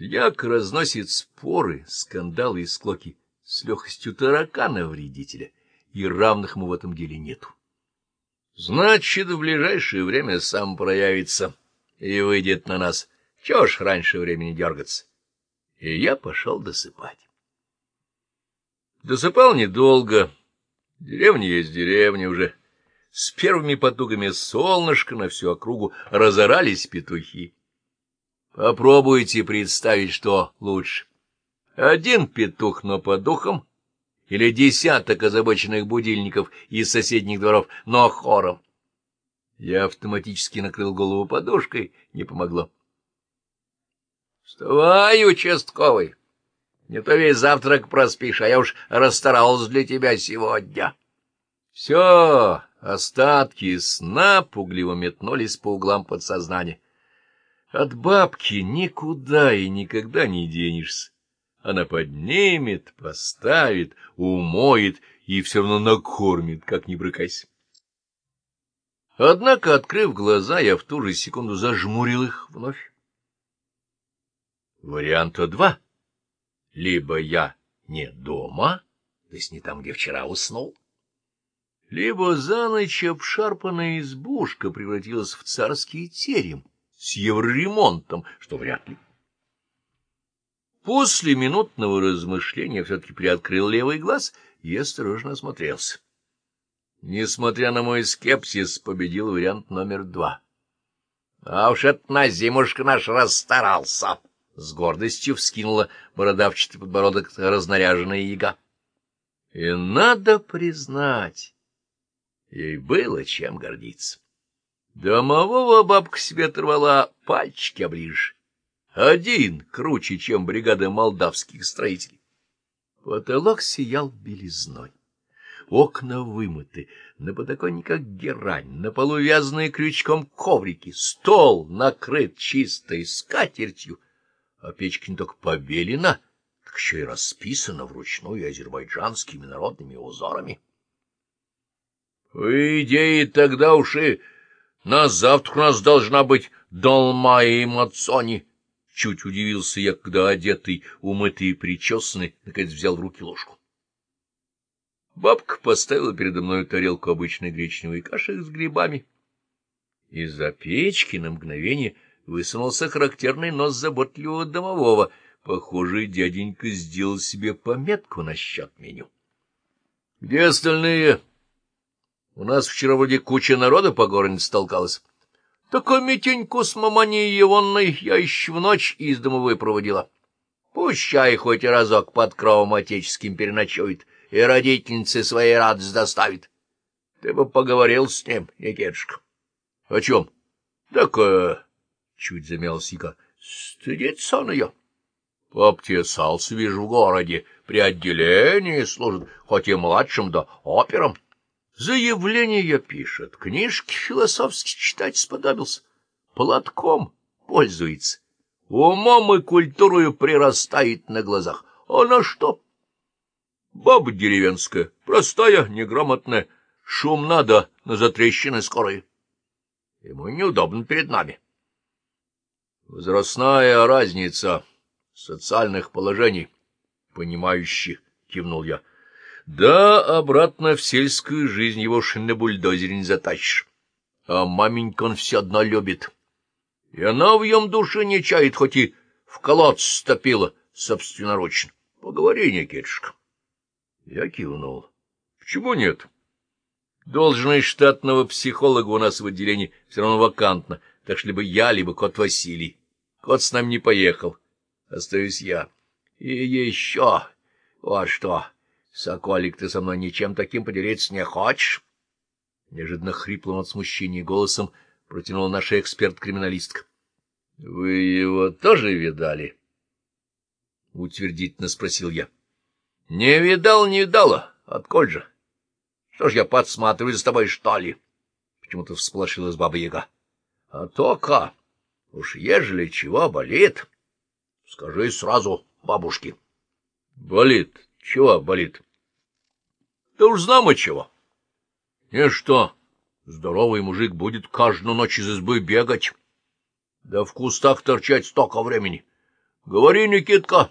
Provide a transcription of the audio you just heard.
Дьяк разносит споры, скандалы и склоки с легкостью таракана-вредителя, и равных ему в этом деле нету. Значит, в ближайшее время сам проявится и выйдет на нас. Чего ж раньше времени дергаться? И я пошел досыпать. Досыпал недолго. Деревня есть деревня уже. С первыми потугами солнышка на всю округу разорались петухи. Попробуйте представить, что лучше. Один петух, но по духам, или десяток озабоченных будильников из соседних дворов, но хором. Я автоматически накрыл голову подушкой, не помогло. — Вставай, участковый! Не то весь завтрак проспишь, а я уж расстарался для тебя сегодня. Все, остатки сна пугливо метнулись по углам подсознания. От бабки никуда и никогда не денешься. Она поднимет, поставит, умоет и все равно накормит, как ни брыкайся. Однако, открыв глаза, я в ту же секунду зажмурил их вновь. Варианта два. Либо я не дома, то есть не там, где вчера уснул, либо за ночь обшарпанная избушка превратилась в царский терем с евроремонтом, что вряд ли. После минутного размышления все-таки приоткрыл левый глаз и осторожно осмотрелся. Несмотря на мой скепсис, победил вариант номер два. — А уж это на зимушка наш расстарался! — с гордостью вскинула бородавчатый подбородок разнаряженная яга. И надо признать, ей было чем гордиться. Домового бабка себе оторвала пальчики оближ. Один круче, чем бригада молдавских строителей. Потолок сиял белизной. Окна вымыты, на подоконниках герань, на полу вязаные крючком коврики, стол накрыт чистой скатертью, а печка не только побелена, так еще и расписана вручную азербайджанскими народными узорами. — По идее, тогда уж и на завтра у нас должна быть долма и мацони. Чуть удивился я, когда одетый, умытый и причесанный, наконец взял в руки ложку. Бабка поставила передо мной тарелку обычной гречневой каши с грибами. Из-за печки на мгновение высунулся характерный нос заботливого домового. Похоже, дяденька сделал себе пометку насчет меню. — Где остальные? У нас вчера вроде куча народа по городу столкалась. Такой Митеньку с маманей Егонной я еще в ночь из дома выпроводила. Пущай хоть разок под кровом отеческим переночует и родительнице своей радость доставит. Ты бы поговорил с ним, Никитушка. — О чем? — Так, э, — чуть замялась Ика, — стыдится он ее. Пообтесался, вижу, в городе, при отделении служит, хоть и младшим, да опером. Заявление пишет, книжки философски читать сподобился, платком пользуется, умом и культурою прирастает на глазах. А на что? Баба деревенская, простая, неграмотная, шум надо на затрещины скорые. Ему неудобно перед нами. Возрастная разница социальных положений, понимающих, кивнул я. Да, обратно в сельскую жизнь его уж на бульдозере не затащишь. А маменька он все одно любит. И она в ем душе не чает, хоть и в колодц стопила собственноручно. Поговори, Никитушка. Я кивнул. Почему нет? Должность штатного психолога у нас в отделении все равно вакантна, так что либо я, либо кот Василий. Кот с нами не поехал. Остаюсь я. И еще вот что... Соколик, ты со мной ничем таким поделиться не хочешь? Неожиданно хриплым от смущения голосом протянула наша эксперт-криминалистка. — Вы его тоже видали? — утвердительно спросил я. — Не видал, не видала. Отколь же? Что ж я подсматриваю за тобой, что ли? Почему-то всполошилась баба-яга. — А то-ка, уж ежели чего болит, скажи сразу бабушке. — Болит. Чего болит? Да уж знамо чего. И что, здоровый мужик будет каждую ночь из избы бегать, да в кустах торчать столько времени. Говори, Никитка.